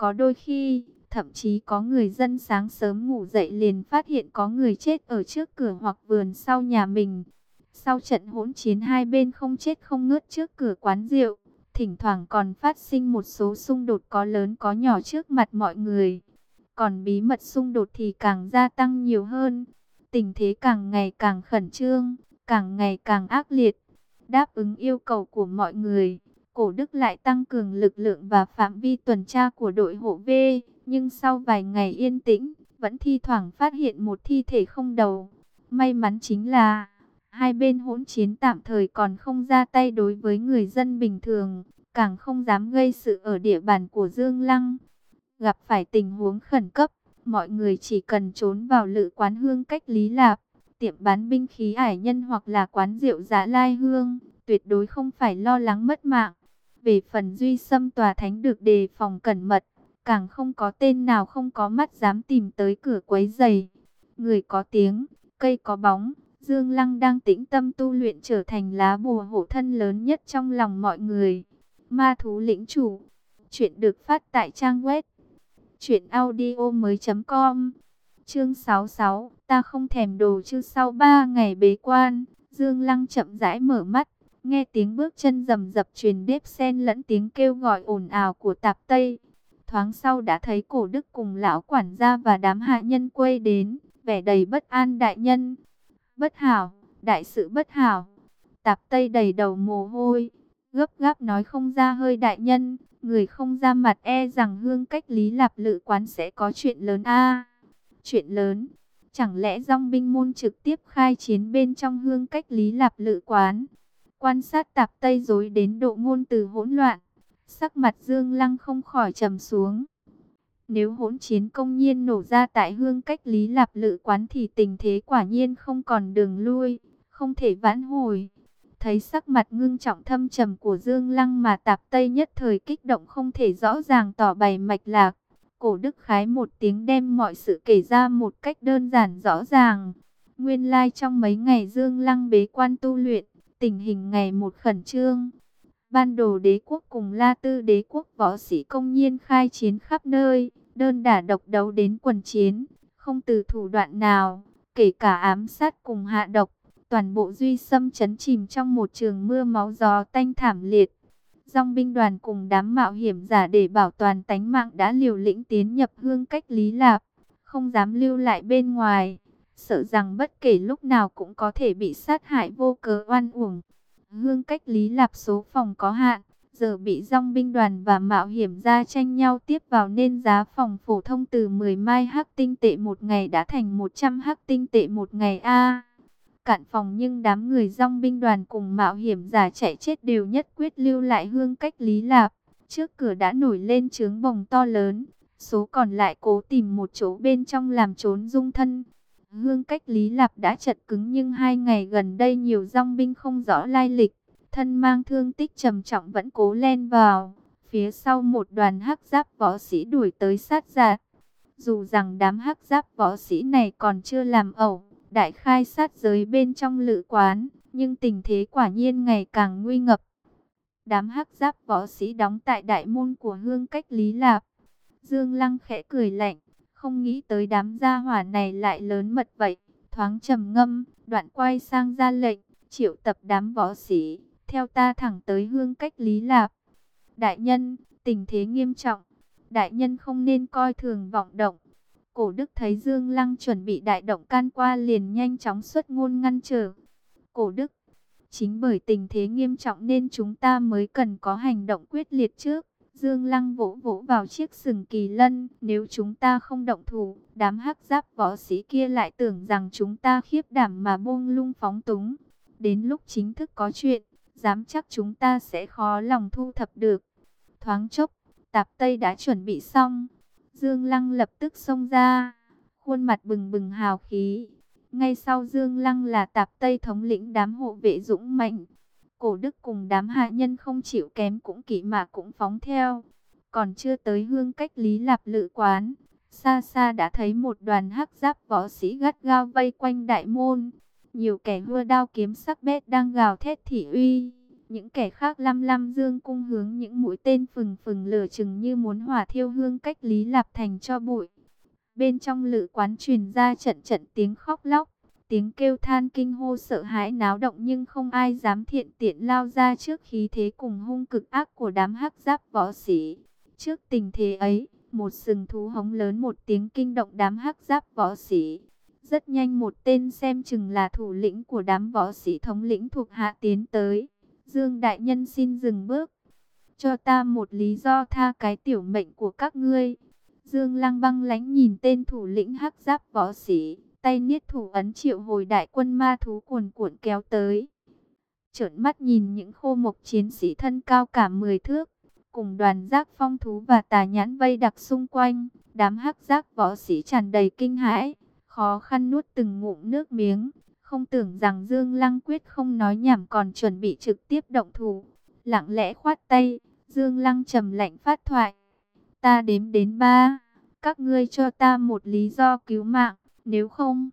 Có đôi khi, thậm chí có người dân sáng sớm ngủ dậy liền phát hiện có người chết ở trước cửa hoặc vườn sau nhà mình. Sau trận hỗn chiến hai bên không chết không ngớt trước cửa quán rượu, thỉnh thoảng còn phát sinh một số xung đột có lớn có nhỏ trước mặt mọi người. Còn bí mật xung đột thì càng gia tăng nhiều hơn. Tình thế càng ngày càng khẩn trương, càng ngày càng ác liệt. Đáp ứng yêu cầu của mọi người, cổ đức lại tăng cường lực lượng và phạm vi tuần tra của đội hộ vệ. Nhưng sau vài ngày yên tĩnh, vẫn thi thoảng phát hiện một thi thể không đầu. May mắn chính là hai bên hỗn chiến tạm thời còn không ra tay đối với người dân bình thường, càng không dám gây sự ở địa bàn của Dương Lăng. Gặp phải tình huống khẩn cấp, mọi người chỉ cần trốn vào lự quán hương cách Lý Lạp, tiệm bán binh khí ải nhân hoặc là quán rượu giá lai hương, tuyệt đối không phải lo lắng mất mạng. Về phần duy xâm tòa thánh được đề phòng cẩn mật, càng không có tên nào không có mắt dám tìm tới cửa quấy giày. Người có tiếng, cây có bóng, Dương Lăng đang tĩnh tâm tu luyện trở thành lá bùa hộ thân lớn nhất trong lòng mọi người. Ma thú lĩnh chủ. Chuyện được phát tại trang web. Chuyện audio mới com. Chương 66. Ta không thèm đồ chứ sau 3 ngày bế quan. Dương Lăng chậm rãi mở mắt. Nghe tiếng bước chân rầm rập truyền đếp sen lẫn tiếng kêu gọi ồn ào của tạp Tây. Thoáng sau đã thấy cổ đức cùng lão quản gia và đám hạ nhân quay đến. Vẻ đầy bất an đại nhân. Bất hảo, đại sự bất hảo. Tạp Tây đầy đầu mồ hôi, gấp gáp nói không ra hơi đại nhân, người không ra mặt e rằng hương cách lý lạp lự quán sẽ có chuyện lớn a Chuyện lớn, chẳng lẽ dòng binh môn trực tiếp khai chiến bên trong hương cách lý lạp lự quán. Quan sát tạp Tây dối đến độ ngôn từ hỗn loạn, sắc mặt Dương Lăng không khỏi trầm xuống. Nếu hỗn chiến công nhiên nổ ra tại hương cách lý lạp lự quán thì tình thế quả nhiên không còn đường lui, không thể vãn hồi. Thấy sắc mặt ngưng trọng thâm trầm của Dương Lăng mà tạp Tây nhất thời kích động không thể rõ ràng tỏ bày mạch lạc. Cổ đức khái một tiếng đem mọi sự kể ra một cách đơn giản rõ ràng. Nguyên lai like trong mấy ngày Dương Lăng bế quan tu luyện, tình hình ngày một khẩn trương. Ban đồ đế quốc cùng La Tư đế quốc võ sĩ công nhiên khai chiến khắp nơi đơn đả độc đấu đến quần chiến, không từ thủ đoạn nào, kể cả ám sát cùng hạ độc, toàn bộ duy xâm chấn chìm trong một trường mưa máu gió tanh thảm liệt. Dòng binh đoàn cùng đám mạo hiểm giả để bảo toàn tánh mạng đã liều lĩnh tiến nhập hương cách lý lạp, không dám lưu lại bên ngoài, sợ rằng bất kể lúc nào cũng có thể bị sát hại vô cớ oan uổng. Hương cách lý lạp số phòng có hạn, giờ bị dòng binh đoàn và mạo hiểm ra tranh nhau tiếp vào nên giá phòng phổ thông từ 10 mai hắc tinh tệ một ngày đã thành 100 hắc tinh tệ một ngày a. cạn phòng nhưng đám người dòng binh đoàn cùng mạo hiểm giả chạy chết đều nhất quyết lưu lại hương cách lý lạp. Trước cửa đã nổi lên trướng bồng to lớn, số còn lại cố tìm một chỗ bên trong làm trốn dung thân. Hương cách lý lạp đã chật cứng nhưng hai ngày gần đây nhiều dòng binh không rõ lai lịch thân mang thương tích trầm trọng vẫn cố len vào. Phía sau một đoàn hắc giáp võ sĩ đuổi tới sát giạt. Dù rằng đám hắc giáp võ sĩ này còn chưa làm ẩu, đại khai sát giới bên trong lự quán, nhưng tình thế quả nhiên ngày càng nguy ngập. Đám hắc giáp võ sĩ đóng tại đại môn của hương cách Lý Lạp. Dương Lăng khẽ cười lạnh, không nghĩ tới đám gia hỏa này lại lớn mật vậy. Thoáng trầm ngâm, đoạn quay sang ra lệnh, triệu tập đám võ sĩ, theo ta thẳng tới hương cách Lý Lạp. Đại nhân, tình thế nghiêm trọng, đại nhân không nên coi thường vọng động. Cổ đức thấy Dương Lăng chuẩn bị đại động can qua liền nhanh chóng xuất ngôn ngăn trở. Cổ đức, chính bởi tình thế nghiêm trọng nên chúng ta mới cần có hành động quyết liệt trước. Dương Lăng vỗ vỗ vào chiếc sừng kỳ lân, nếu chúng ta không động thủ, đám hắc giáp võ sĩ kia lại tưởng rằng chúng ta khiếp đảm mà buông lung phóng túng. Đến lúc chính thức có chuyện, dám chắc chúng ta sẽ khó lòng thu thập được. Thoáng chốc, tạp Tây đã chuẩn bị xong. Dương Lăng lập tức xông ra, khuôn mặt bừng bừng hào khí. Ngay sau Dương Lăng là tạp Tây thống lĩnh đám hộ vệ dũng mạnh. Cổ đức cùng đám hạ nhân không chịu kém cũng kỵ mà cũng phóng theo. Còn chưa tới hương cách lý lạp lự quán. Xa xa đã thấy một đoàn hắc giáp võ sĩ gắt gao vây quanh đại môn. Nhiều kẻ hưa đao kiếm sắc bét đang gào thét thị uy. Những kẻ khác lăm lăm dương cung hướng những mũi tên phừng phừng lửa chừng như muốn hỏa thiêu hương cách Lý Lạp Thành cho bụi. Bên trong lự quán truyền ra trận trận tiếng khóc lóc, tiếng kêu than kinh hô sợ hãi náo động nhưng không ai dám thiện tiện lao ra trước khí thế cùng hung cực ác của đám hắc giáp võ sĩ. Trước tình thế ấy, một sừng thú hống lớn một tiếng kinh động đám hắc giáp võ sĩ. Rất nhanh một tên xem chừng là thủ lĩnh của đám võ sĩ thống lĩnh thuộc hạ tiến tới. Dương Đại Nhân xin dừng bước. Cho ta một lý do tha cái tiểu mệnh của các ngươi. Dương Lăng băng lánh nhìn tên thủ lĩnh hắc giáp võ sĩ. Tay niết thủ ấn triệu hồi đại quân ma thú cuồn cuộn kéo tới. Trợn mắt nhìn những khô mộc chiến sĩ thân cao cả 10 thước. Cùng đoàn giác phong thú và tà nhãn vây đặc xung quanh. Đám hắc giác võ sĩ tràn đầy kinh hãi. Khó khăn nuốt từng ngụm nước miếng không tưởng rằng Dương Lăng quyết không nói nhảm còn chuẩn bị trực tiếp động thủ. Lặng lẽ khoát tay, Dương Lăng trầm lạnh phát thoại. Ta đếm đến ba, các ngươi cho ta một lý do cứu mạng, nếu không...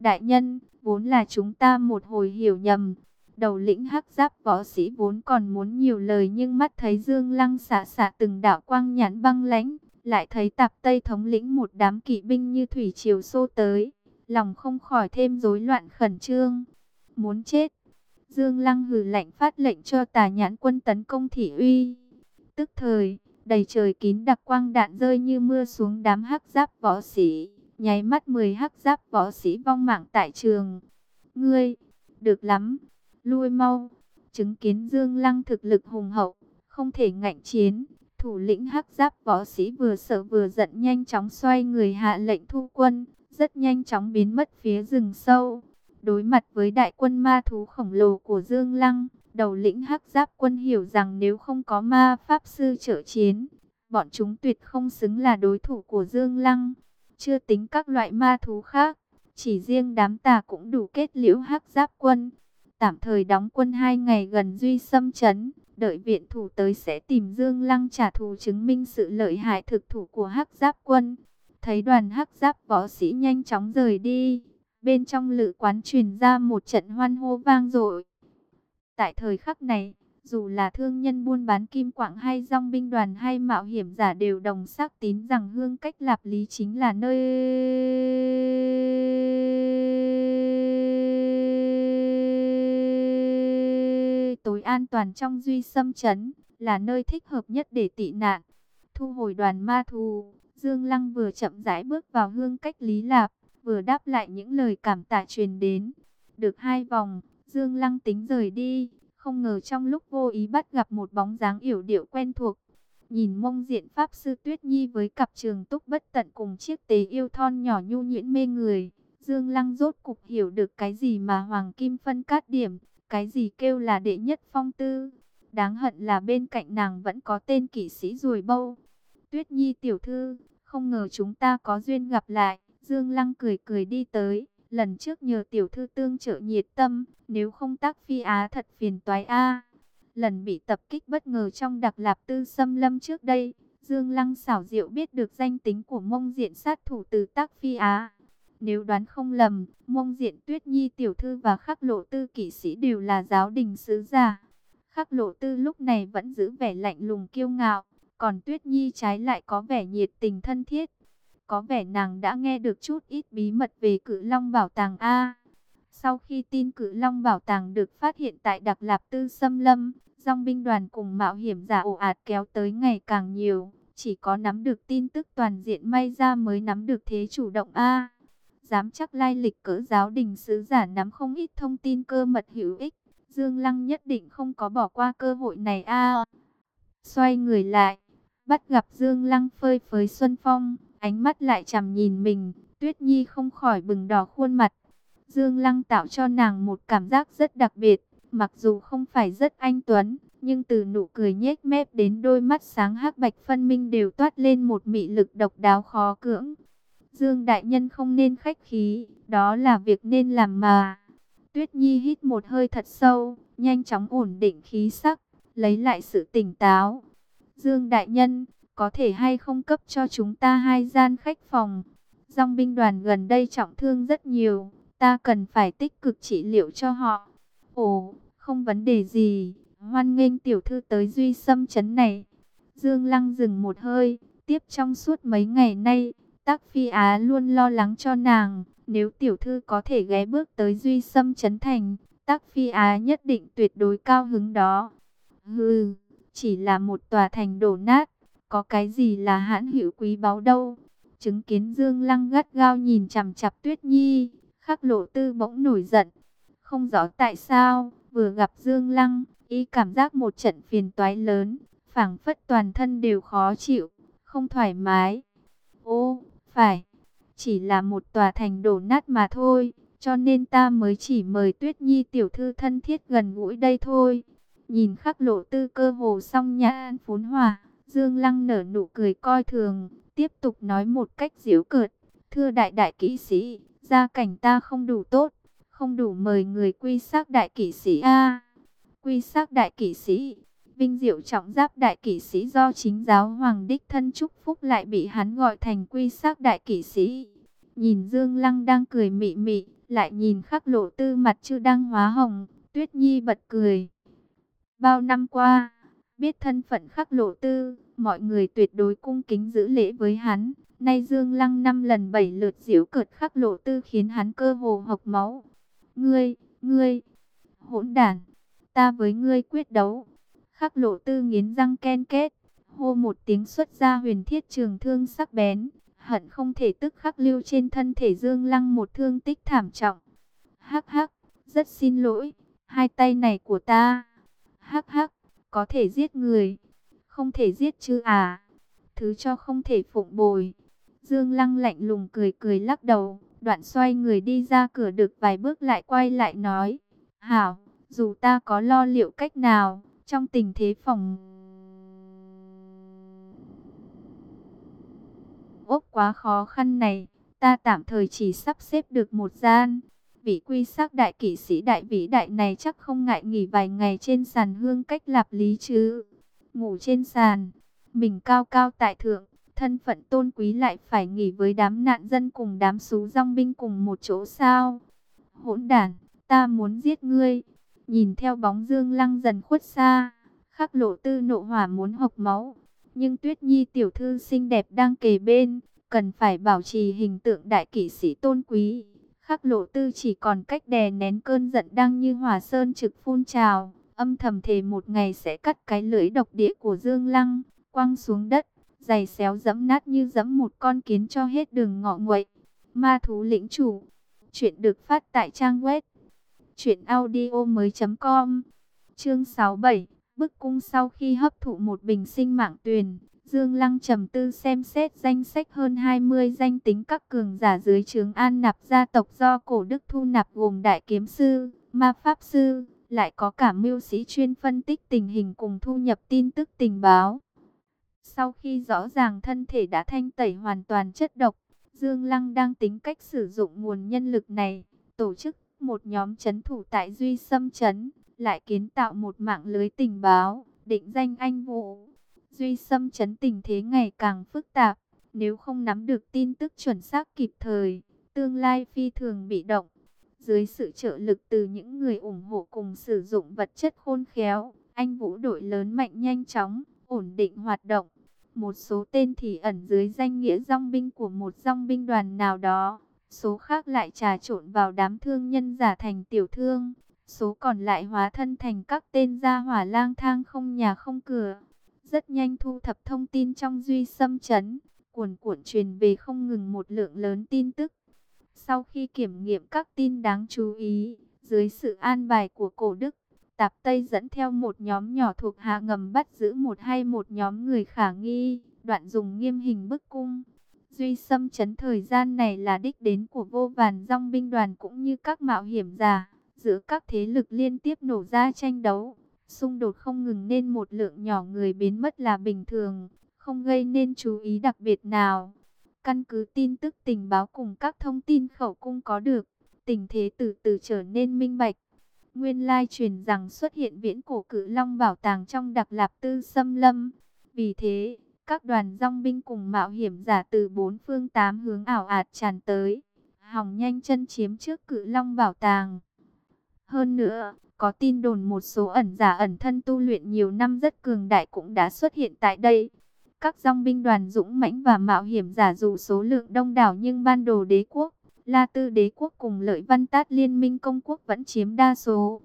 Đại nhân, vốn là chúng ta một hồi hiểu nhầm. Đầu lĩnh hắc giáp võ sĩ vốn còn muốn nhiều lời nhưng mắt thấy Dương Lăng xả xả từng đạo quang nhãn băng lãnh, lại thấy tạp Tây thống lĩnh một đám kỵ binh như thủy triều xô tới lòng không khỏi thêm rối loạn khẩn trương. Muốn chết. Dương Lăng hừ lạnh phát lệnh cho tà nhãn quân tấn công thị uy. Tức thời, đầy trời kín đặc quang đạn rơi như mưa xuống đám hắc giáp võ sĩ. Nháy mắt 10 hắc giáp võ sĩ vong mạng tại trường. Ngươi, được lắm, lui mau. Chứng kiến Dương Lăng thực lực hùng hậu, không thể ngạnh chiến. Thủ lĩnh hắc giáp võ sĩ vừa sợ vừa giận nhanh chóng xoay người hạ lệnh thu quân rất nhanh chóng biến mất phía rừng sâu. Đối mặt với đại quân ma thú khổng lồ của Dương Lăng, đầu lĩnh hắc giáp quân hiểu rằng nếu không có ma pháp sư trợ chiến, bọn chúng tuyệt không xứng là đối thủ của Dương Lăng. Chưa tính các loại ma thú khác, chỉ riêng đám tà cũng đủ kết liễu hắc giáp quân. Tạm thời đóng quân hai ngày gần Duy Xâm Trấn, đợi viện thủ tới sẽ tìm Dương Lăng trả thù chứng minh sự lợi hại thực thủ của hắc giáp quân. Thấy đoàn hắc giáp võ sĩ nhanh chóng rời đi, bên trong lự quán truyền ra một trận hoan hô vang dội. Tại thời khắc này, dù là thương nhân buôn bán kim quạng hay dòng binh đoàn hay mạo hiểm giả đều đồng xác tín rằng hương cách lạp lý chính là nơi tối an toàn trong duy xâm chấn, là nơi thích hợp nhất để tị nạn. Thu hồi đoàn ma thù, Dương Lăng vừa chậm rãi bước vào hương cách Lý Lạp, vừa đáp lại những lời cảm tạ truyền đến. Được hai vòng, Dương Lăng tính rời đi, không ngờ trong lúc vô ý bắt gặp một bóng dáng yểu điệu quen thuộc. Nhìn mông diện Pháp Sư Tuyết Nhi với cặp trường túc bất tận cùng chiếc tế yêu thon nhỏ nhu nhuyễn mê người. Dương Lăng rốt cục hiểu được cái gì mà Hoàng Kim phân cát điểm, cái gì kêu là đệ nhất phong tư. Đáng hận là bên cạnh nàng vẫn có tên kỵ sĩ rùi bâu. Tuyết Nhi tiểu thư, không ngờ chúng ta có duyên gặp lại. Dương Lăng cười cười đi tới, lần trước nhờ tiểu thư tương trợ nhiệt tâm, nếu không tác phi á thật phiền toái a. Lần bị tập kích bất ngờ trong đặc lạp tư xâm lâm trước đây, Dương Lăng xảo diệu biết được danh tính của mông diện sát thủ từ tác phi á. Nếu đoán không lầm, mông diện tuyết nhi tiểu thư và khắc lộ tư kỵ sĩ đều là giáo đình sứ giả. Khắc lộ tư lúc này vẫn giữ vẻ lạnh lùng kiêu ngạo, còn Tuyết Nhi trái lại có vẻ nhiệt tình thân thiết. Có vẻ nàng đã nghe được chút ít bí mật về cự long bảo tàng A. Sau khi tin cự long bảo tàng được phát hiện tại Đặc Lạp Tư Xâm Lâm, dòng binh đoàn cùng mạo hiểm giả ồ ạt kéo tới ngày càng nhiều. Chỉ có nắm được tin tức toàn diện may ra mới nắm được thế chủ động A. Dám chắc lai lịch cỡ giáo đình sứ giả nắm không ít thông tin cơ mật hữu ích. Dương Lăng nhất định không có bỏ qua cơ hội này A. Xoay người lại, Bắt gặp Dương Lăng phơi phới Xuân Phong, ánh mắt lại chằm nhìn mình, Tuyết Nhi không khỏi bừng đỏ khuôn mặt. Dương Lăng tạo cho nàng một cảm giác rất đặc biệt, mặc dù không phải rất anh tuấn, nhưng từ nụ cười nhếch mép đến đôi mắt sáng hắc bạch phân minh đều toát lên một mị lực độc đáo khó cưỡng. Dương Đại Nhân không nên khách khí, đó là việc nên làm mà. Tuyết Nhi hít một hơi thật sâu, nhanh chóng ổn định khí sắc, lấy lại sự tỉnh táo, Dương Đại Nhân, có thể hay không cấp cho chúng ta hai gian khách phòng? Dòng binh đoàn gần đây trọng thương rất nhiều, ta cần phải tích cực trị liệu cho họ. Ồ, không vấn đề gì, Hoan nghênh tiểu thư tới Duy xâm Trấn này. Dương Lăng dừng một hơi, tiếp trong suốt mấy ngày nay, Tác Phi Á luôn lo lắng cho nàng. Nếu tiểu thư có thể ghé bước tới Duy xâm Trấn Thành, Tác Phi Á nhất định tuyệt đối cao hứng đó. Hừ, chỉ là một tòa thành đổ nát, có cái gì là hãn hữu quý báu đâu. Chứng kiến Dương Lăng gắt gao nhìn chằm chặp Tuyết Nhi, khắc lộ tư bỗng nổi giận. Không rõ tại sao, vừa gặp Dương Lăng, y cảm giác một trận phiền toái lớn, phảng phất toàn thân đều khó chịu, không thoải mái. Ô, phải, chỉ là một tòa thành đổ nát mà thôi, cho nên ta mới chỉ mời Tuyết Nhi tiểu thư thân thiết gần gũi đây thôi. Nhìn khắc lộ tư cơ hồ song nhã an phốn hòa, Dương Lăng nở nụ cười coi thường, tiếp tục nói một cách diễu cợt. Thưa đại đại kỹ sĩ, gia cảnh ta không đủ tốt, không đủ mời người quy xác đại kỹ sĩ a Quy xác đại kỹ sĩ, vinh diệu trọng giáp đại kỹ sĩ do chính giáo hoàng đích thân chúc phúc lại bị hắn gọi thành quy xác đại kỹ sĩ. Nhìn Dương Lăng đang cười mị mị, lại nhìn khắc lộ tư mặt chưa đang hóa hồng, Tuyết Nhi bật cười. Bao năm qua, biết thân phận khắc lộ tư, mọi người tuyệt đối cung kính giữ lễ với hắn. Nay Dương Lăng năm lần bảy lượt diễu cợt khắc lộ tư khiến hắn cơ hồ học máu. Ngươi, ngươi, hỗn đản, ta với ngươi quyết đấu. Khắc lộ tư nghiến răng ken kết, hô một tiếng xuất ra huyền thiết trường thương sắc bén, hận không thể tức khắc lưu trên thân thể Dương Lăng một thương tích thảm trọng. Hắc hắc, rất xin lỗi, hai tay này của ta. Hắc hắc, có thể giết người, không thể giết chứ à. Thứ cho không thể phụng bồi. Dương Lăng lạnh lùng cười cười lắc đầu, đoạn xoay người đi ra cửa được vài bước lại quay lại nói. Hảo, dù ta có lo liệu cách nào, trong tình thế phòng ốc quá khó khăn này, ta tạm thời chỉ sắp xếp được một gian. Vị quy sắc đại kỷ sĩ đại vĩ đại này chắc không ngại nghỉ vài ngày trên sàn hương cách lạp lý chứ. Ngủ trên sàn, mình cao cao tại thượng, thân phận tôn quý lại phải nghỉ với đám nạn dân cùng đám xú rong binh cùng một chỗ sao. Hỗn đản, ta muốn giết ngươi. Nhìn theo bóng dương lăng dần khuất xa, khắc lộ tư nộ hỏa muốn hộc máu. Nhưng Tuyết Nhi tiểu thư xinh đẹp đang kề bên, cần phải bảo trì hình tượng đại kỷ sĩ tôn quý. Khắc lộ tư chỉ còn cách đè nén cơn giận đang như hỏa sơn trực phun trào, âm thầm thề một ngày sẽ cắt cái lưỡi độc địa của Dương Lăng, quăng xuống đất, giày xéo dẫm nát như dẫm một con kiến cho hết đường ngọ nguậy. Ma thú lĩnh chủ, chuyện được phát tại trang web Chuyện audio mới com Chương 67 Bức cung sau khi hấp thụ một bình sinh mạng tuyền Dương Lăng trầm tư xem xét danh sách hơn 20 danh tính các cường giả dưới trướng an nạp gia tộc do cổ đức thu nạp gồm đại kiếm sư, ma pháp sư, lại có cả mưu sĩ chuyên phân tích tình hình cùng thu nhập tin tức tình báo. Sau khi rõ ràng thân thể đã thanh tẩy hoàn toàn chất độc, Dương Lăng đang tính cách sử dụng nguồn nhân lực này, tổ chức một nhóm chấn thủ tại Duy Sâm Chấn, lại kiến tạo một mạng lưới tình báo, định danh anh Vũ. Duy Sâm Chấn tình thế ngày càng phức tạp, nếu không nắm được tin tức chuẩn xác kịp thời, tương lai phi thường bị động. Dưới sự trợ lực từ những người ủng hộ cùng sử dụng vật chất khôn khéo, anh Vũ đội lớn mạnh nhanh chóng, ổn định hoạt động. Một số tên thì ẩn dưới danh nghĩa dòng binh của một dòng binh đoàn nào đó, Số khác lại trà trộn vào đám thương nhân giả thành tiểu thương. Số còn lại hóa thân thành các tên gia hỏa lang thang không nhà không cửa. Rất nhanh thu thập thông tin trong duy xâm chấn. Cuồn cuộn truyền về không ngừng một lượng lớn tin tức. Sau khi kiểm nghiệm các tin đáng chú ý, dưới sự an bài của cổ đức, Tạp Tây dẫn theo một nhóm nhỏ thuộc hạ ngầm bắt giữ một hay một nhóm người khả nghi, đoạn dùng nghiêm hình bức cung. Duy xâm chấn thời gian này là đích đến của vô vàn dòng binh đoàn cũng như các mạo hiểm giả. Giữa các thế lực liên tiếp nổ ra tranh đấu, xung đột không ngừng nên một lượng nhỏ người biến mất là bình thường, không gây nên chú ý đặc biệt nào. Căn cứ tin tức tình báo cùng các thông tin khẩu cung có được, tình thế từ từ trở nên minh bạch. Nguyên lai truyền rằng xuất hiện viễn cổ cử long bảo tàng trong đặc lạp tư xâm lâm. Vì thế, các đoàn dòng binh cùng mạo hiểm giả từ bốn phương tám hướng ảo ạt tràn tới. Hòng nhanh chân chiếm trước cự long bảo tàng. Hơn nữa, Có tin đồn một số ẩn giả ẩn thân tu luyện nhiều năm rất cường đại cũng đã xuất hiện tại đây. Các dòng binh đoàn dũng mãnh và mạo hiểm giả dù số lượng đông đảo nhưng ban đồ đế quốc, La Tư đế quốc cùng lợi văn tát liên minh công quốc vẫn chiếm đa số.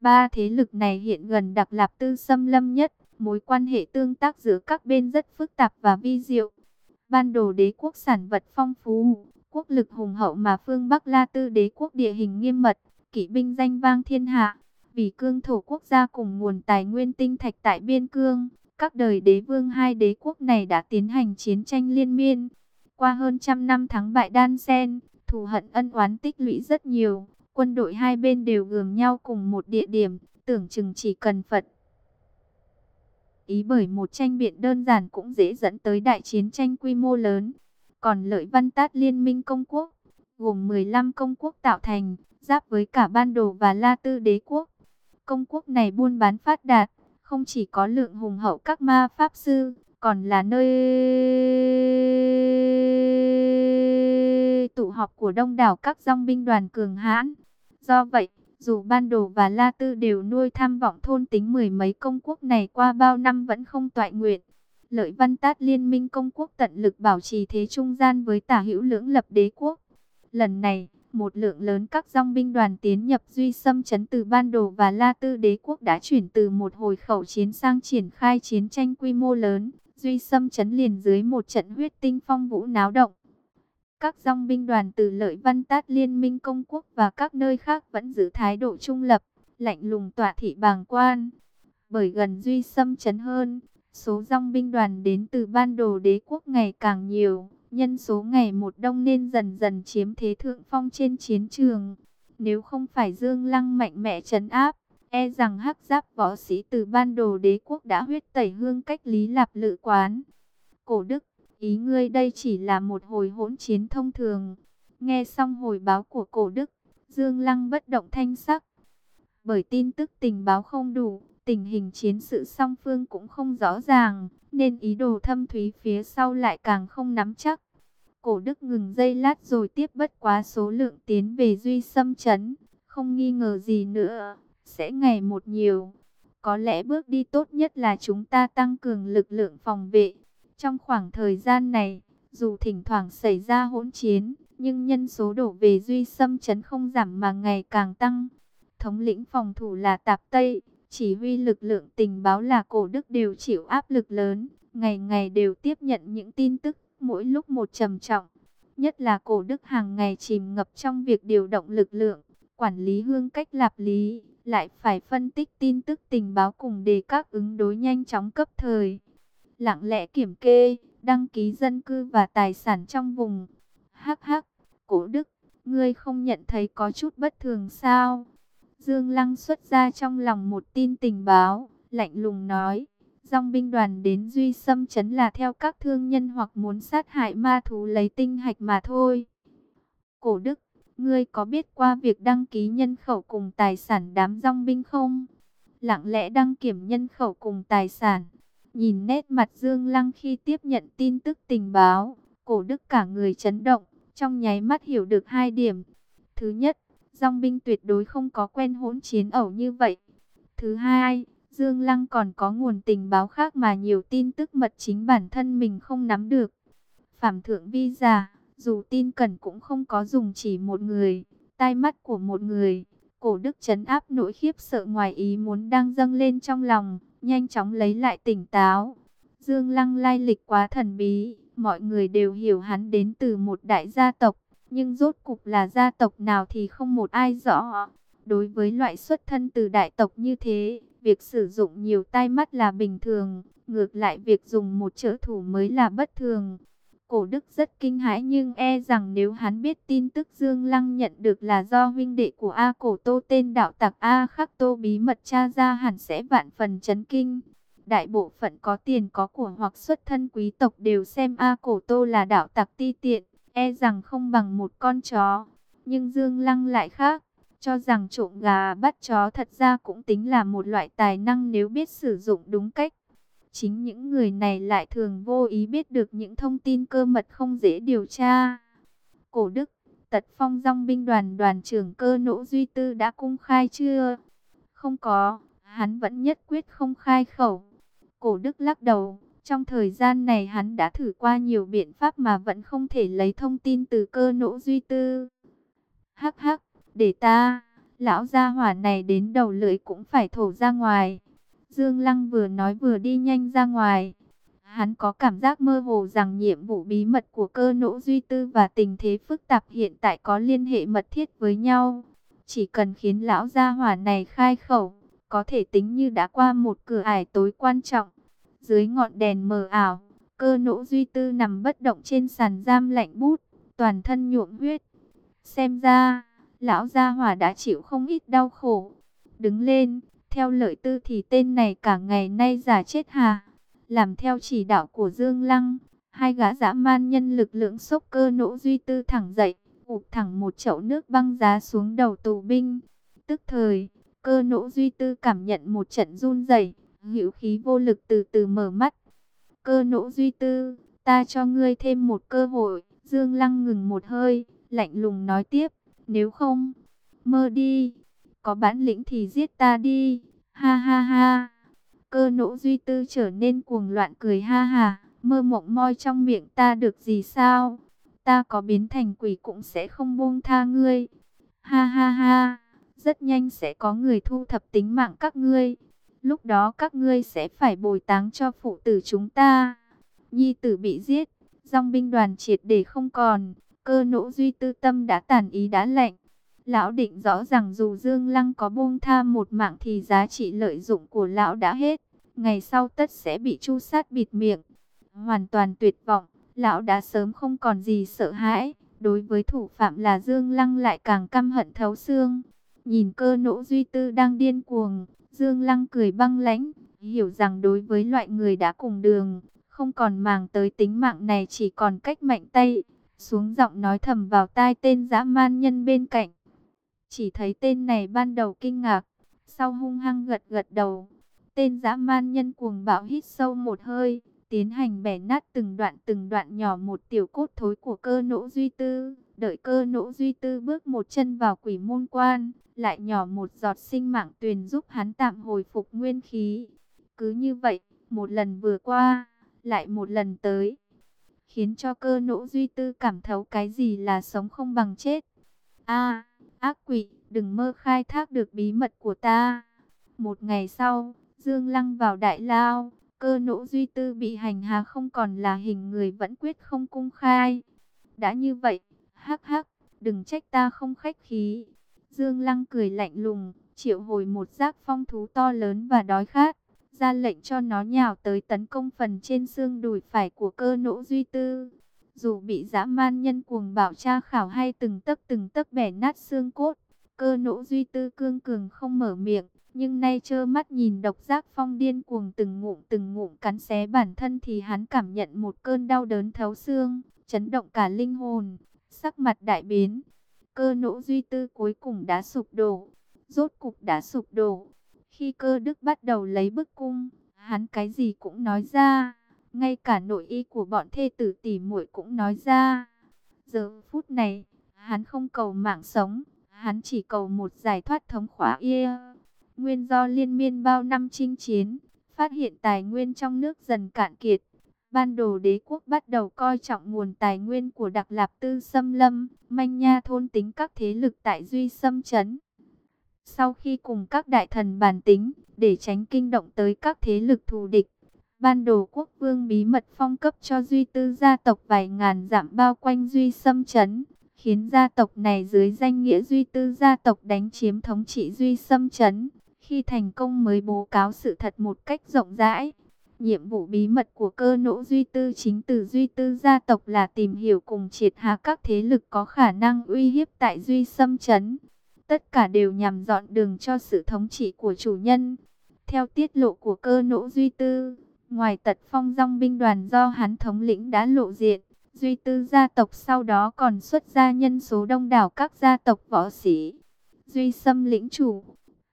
Ba thế lực này hiện gần Đặc Lạp Tư xâm lâm nhất, mối quan hệ tương tác giữa các bên rất phức tạp và vi diệu. Ban đồ đế quốc sản vật phong phú, quốc lực hùng hậu mà phương Bắc La Tư đế quốc địa hình nghiêm mật, kỵ binh danh vang thiên hạ. Vì cương thổ quốc gia cùng nguồn tài nguyên tinh thạch tại biên cương, các đời đế vương hai đế quốc này đã tiến hành chiến tranh liên miên. Qua hơn trăm năm thắng bại đan sen, thù hận ân oán tích lũy rất nhiều. Quân đội hai bên đều gườm nhau cùng một địa điểm, tưởng chừng chỉ cần Phật. Ý bởi một tranh biện đơn giản cũng dễ dẫn tới đại chiến tranh quy mô lớn. Còn lợi văn tát liên minh công quốc, gồm 15 công quốc tạo thành, giáp với cả ban đồ và la tư đế quốc. Công quốc này buôn bán phát đạt, không chỉ có lượng hùng hậu các ma pháp sư, còn là nơi tụ họp của đông đảo các dòng binh đoàn cường hãn. Do vậy, dù Ban Đồ và La Tư đều nuôi tham vọng thôn tính mười mấy công quốc này qua bao năm vẫn không toại nguyện. Lợi văn tát liên minh công quốc tận lực bảo trì thế trung gian với tả hữu lưỡng lập đế quốc. Lần này, một lượng lớn các dòng binh đoàn tiến nhập duy xâm chấn từ Ban Đồ và La Tư đế quốc đã chuyển từ một hồi khẩu chiến sang triển khai chiến tranh quy mô lớn. Duy xâm chấn liền dưới một trận huyết tinh phong vũ náo động. Các dòng binh đoàn từ lợi văn tát liên minh công quốc và các nơi khác vẫn giữ thái độ trung lập, lạnh lùng tỏa thị bàng quan. Bởi gần duy xâm chấn hơn, số dòng binh đoàn đến từ ban đồ đế quốc ngày càng nhiều, nhân số ngày một đông nên dần dần chiếm thế thượng phong trên chiến trường. Nếu không phải Dương Lăng mạnh mẽ chấn áp, e rằng hắc giáp võ sĩ từ ban đồ đế quốc đã huyết tẩy hương cách lý lạp lự quán. Cổ Đức Ý ngươi đây chỉ là một hồi hỗn chiến thông thường. Nghe xong hồi báo của cổ đức, Dương Lăng bất động thanh sắc. Bởi tin tức tình báo không đủ, tình hình chiến sự song phương cũng không rõ ràng, nên ý đồ thâm thúy phía sau lại càng không nắm chắc. Cổ đức ngừng dây lát rồi tiếp bất quá số lượng tiến về duy xâm chấn, không nghi ngờ gì nữa, sẽ ngày một nhiều. Có lẽ bước đi tốt nhất là chúng ta tăng cường lực lượng phòng vệ, trong khoảng thời gian này, dù thỉnh thoảng xảy ra hỗn chiến, nhưng nhân số đổ về duy xâm chấn không giảm mà ngày càng tăng. Thống lĩnh phòng thủ là Tạp Tây, chỉ huy lực lượng tình báo là Cổ Đức đều chịu áp lực lớn, ngày ngày đều tiếp nhận những tin tức, mỗi lúc một trầm trọng. Nhất là Cổ Đức hàng ngày chìm ngập trong việc điều động lực lượng, quản lý hương cách lạp lý, lại phải phân tích tin tức tình báo cùng đề các ứng đối nhanh chóng cấp thời lặng lẽ kiểm kê, đăng ký dân cư và tài sản trong vùng. Hắc hắc, cổ đức, ngươi không nhận thấy có chút bất thường sao? Dương Lăng xuất ra trong lòng một tin tình báo, lạnh lùng nói. Dòng binh đoàn đến Duy Sâm Chấn là theo các thương nhân hoặc muốn sát hại ma thú lấy tinh hạch mà thôi. Cổ Đức, ngươi có biết qua việc đăng ký nhân khẩu cùng tài sản đám dòng binh không? Lặng lẽ đăng kiểm nhân khẩu cùng tài sản, Nhìn nét mặt Dương Lăng khi tiếp nhận tin tức tình báo, cổ đức cả người chấn động, trong nháy mắt hiểu được hai điểm. Thứ nhất, dòng binh tuyệt đối không có quen hỗn chiến ẩu như vậy. Thứ hai, Dương Lăng còn có nguồn tình báo khác mà nhiều tin tức mật chính bản thân mình không nắm được. Phạm thượng vi già dù tin cần cũng không có dùng chỉ một người, tai mắt của một người. Cổ đức chấn áp nỗi khiếp sợ ngoài ý muốn đang dâng lên trong lòng, nhanh chóng lấy lại tỉnh táo. Dương Lăng lai lịch quá thần bí, mọi người đều hiểu hắn đến từ một đại gia tộc, nhưng rốt cục là gia tộc nào thì không một ai rõ. Đối với loại xuất thân từ đại tộc như thế, việc sử dụng nhiều tai mắt là bình thường, ngược lại việc dùng một trợ thủ mới là bất thường. Cổ đức rất kinh hãi nhưng e rằng nếu hắn biết tin tức Dương Lăng nhận được là do huynh đệ của A Cổ Tô tên đạo tặc A Khắc Tô bí mật tra ra hẳn sẽ vạn phần chấn kinh. Đại bộ phận có tiền có của hoặc xuất thân quý tộc đều xem A Cổ Tô là đạo tặc ti tiện, e rằng không bằng một con chó. Nhưng Dương Lăng lại khác, cho rằng trộm gà bắt chó thật ra cũng tính là một loại tài năng nếu biết sử dụng đúng cách. Chính những người này lại thường vô ý biết được những thông tin cơ mật không dễ điều tra. Cổ Đức, Tật Phong dòng binh đoàn đoàn trưởng cơ nỗ Duy Tư đã cung khai chưa? Không có, hắn vẫn nhất quyết không khai khẩu. Cổ đức lắc đầu, trong thời gian này hắn đã thử qua nhiều biện pháp mà vẫn không thể lấy thông tin từ cơ nỗ duy tư. Hắc hắc, để ta, lão gia hỏa này đến đầu lưỡi cũng phải thổ ra ngoài. Dương Lăng vừa nói vừa đi nhanh ra ngoài. Hắn có cảm giác mơ hồ rằng nhiệm vụ bí mật của cơ nỗ duy tư và tình thế phức tạp hiện tại có liên hệ mật thiết với nhau. Chỉ cần khiến lão gia hỏa này khai khẩu, có thể tính như đã qua một cửa ải tối quan trọng. Dưới ngọn đèn mờ ảo, cơ nỗ duy tư nằm bất động trên sàn giam lạnh bút, toàn thân nhuộm huyết. Xem ra, lão gia hỏa đã chịu không ít đau khổ. Đứng lên, theo lợi tư thì tên này cả ngày nay giả chết hà. Làm theo chỉ đạo của Dương Lăng, hai gã dã man nhân lực lượng sốc cơ nỗ duy tư thẳng dậy, ụp thẳng một chậu nước băng giá xuống đầu tù binh. Tức thời, cơ nỗ duy tư cảm nhận một trận run rẩy, hữu khí vô lực từ từ mở mắt. Cơ nỗ duy tư, ta cho ngươi thêm một cơ hội. Dương Lăng ngừng một hơi, lạnh lùng nói tiếp, nếu không, mơ đi, có bản lĩnh thì giết ta đi, ha ha ha. Cơ nỗ duy tư trở nên cuồng loạn cười ha ha, mơ mộng moi trong miệng ta được gì sao? Ta có biến thành quỷ cũng sẽ không buông tha ngươi. Ha ha ha, rất nhanh sẽ có người thu thập tính mạng các ngươi. Lúc đó các ngươi sẽ phải bồi táng cho phụ tử chúng ta. Nhi tử bị giết, dòng binh đoàn triệt để không còn, cơ nỗ duy tư tâm đã tàn ý đã lạnh. Lão định rõ rằng dù Dương Lăng có buông tha một mạng thì giá trị lợi dụng của lão đã hết. Ngày sau tất sẽ bị chu sát bịt miệng. Hoàn toàn tuyệt vọng, lão đã sớm không còn gì sợ hãi. Đối với thủ phạm là Dương Lăng lại càng căm hận thấu xương. Nhìn cơ nỗ duy tư đang điên cuồng, Dương Lăng cười băng lãnh, hiểu rằng đối với loại người đã cùng đường, không còn màng tới tính mạng này chỉ còn cách mạnh tay, xuống giọng nói thầm vào tai tên dã man nhân bên cạnh. Chỉ thấy tên này ban đầu kinh ngạc, sau hung hăng gật gật đầu. Tên dã man nhân cuồng bạo hít sâu một hơi, tiến hành bẻ nát từng đoạn từng đoạn nhỏ một tiểu cốt thối của cơ nỗ duy tư. Đợi cơ nỗ duy tư bước một chân vào quỷ môn quan, lại nhỏ một giọt sinh mạng tuyền giúp hắn tạm hồi phục nguyên khí. Cứ như vậy, một lần vừa qua, lại một lần tới, khiến cho cơ nỗ duy tư cảm thấu cái gì là sống không bằng chết. A, ác quỷ, đừng mơ khai thác được bí mật của ta. Một ngày sau, Dương Lăng vào đại lao, cơ nỗ duy tư bị hành hạ không còn là hình người vẫn quyết không cung khai. Đã như vậy, hắc hắc, đừng trách ta không khách khí. Dương Lăng cười lạnh lùng, triệu hồi một giác phong thú to lớn và đói khát, ra lệnh cho nó nhào tới tấn công phần trên xương đùi phải của cơ nỗ duy tư. Dù bị dã man nhân cuồng bảo tra khảo hay từng tấc từng tấc bẻ nát xương cốt, cơ nỗ duy tư cương cường không mở miệng, nhưng nay trơ mắt nhìn độc giác phong điên cuồng từng ngụm từng ngụm cắn xé bản thân thì hắn cảm nhận một cơn đau đớn thấu xương, chấn động cả linh hồn, sắc mặt đại biến. Cơ nỗ duy tư cuối cùng đã sụp đổ, rốt cục đã sụp đổ. Khi cơ đức bắt đầu lấy bức cung, hắn cái gì cũng nói ra, ngay cả nội y của bọn thê tử tỷ muội cũng nói ra. Giờ phút này, hắn không cầu mạng sống, hắn chỉ cầu một giải thoát thống khóa y. Nguyên do liên miên bao năm chinh chiến, phát hiện tài nguyên trong nước dần cạn kiệt. Ban đồ đế quốc bắt đầu coi trọng nguồn tài nguyên của Đặc Lạp Tư Xâm Lâm, manh nha thôn tính các thế lực tại Duy Xâm Trấn. Sau khi cùng các đại thần bàn tính, để tránh kinh động tới các thế lực thù địch, ban đồ quốc vương bí mật phong cấp cho Duy Tư gia tộc vài ngàn giảm bao quanh Duy Xâm chấn, khiến gia tộc này dưới danh nghĩa Duy Tư gia tộc đánh chiếm thống trị Duy Xâm chấn. Khi thành công mới bố cáo sự thật một cách rộng rãi. Nhiệm vụ bí mật của cơ nỗ Duy Tư chính từ Duy Tư gia tộc là tìm hiểu cùng triệt hạ các thế lực có khả năng uy hiếp tại Duy Xâm chấn. Tất cả đều nhằm dọn đường cho sự thống trị của chủ nhân. Theo tiết lộ của cơ nỗ Duy Tư, ngoài tật phong dòng binh đoàn do hắn thống lĩnh đã lộ diện, Duy Tư gia tộc sau đó còn xuất ra nhân số đông đảo các gia tộc võ sĩ. Duy Sâm lĩnh chủ,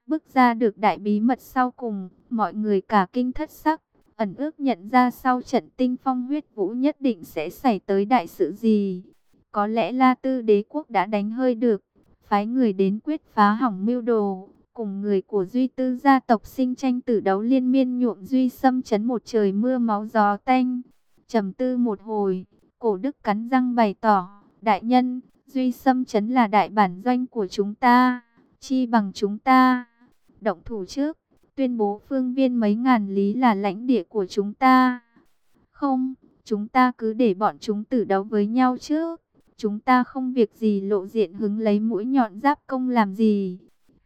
bước ra được đại bí mật sau cùng, mọi người cả kinh thất sắc, ẩn ước nhận ra sau trận tinh phong huyết vũ nhất định sẽ xảy tới đại sự gì. Có lẽ La Tư đế quốc đã đánh hơi được, phái người đến quyết phá hỏng mưu đồ, cùng người của Duy Tư gia tộc sinh tranh tử đấu liên miên nhuộm Duy xâm chấn một trời mưa máu gió tanh. trầm tư một hồi, cổ đức cắn răng bày tỏ, đại nhân, Duy xâm chấn là đại bản doanh của chúng ta, chi bằng chúng ta. Động thủ trước, tuyên bố phương viên mấy ngàn lý là lãnh địa của chúng ta. Không, chúng ta cứ để bọn chúng tử đấu với nhau trước. Chúng ta không việc gì lộ diện hứng lấy mũi nhọn giáp công làm gì.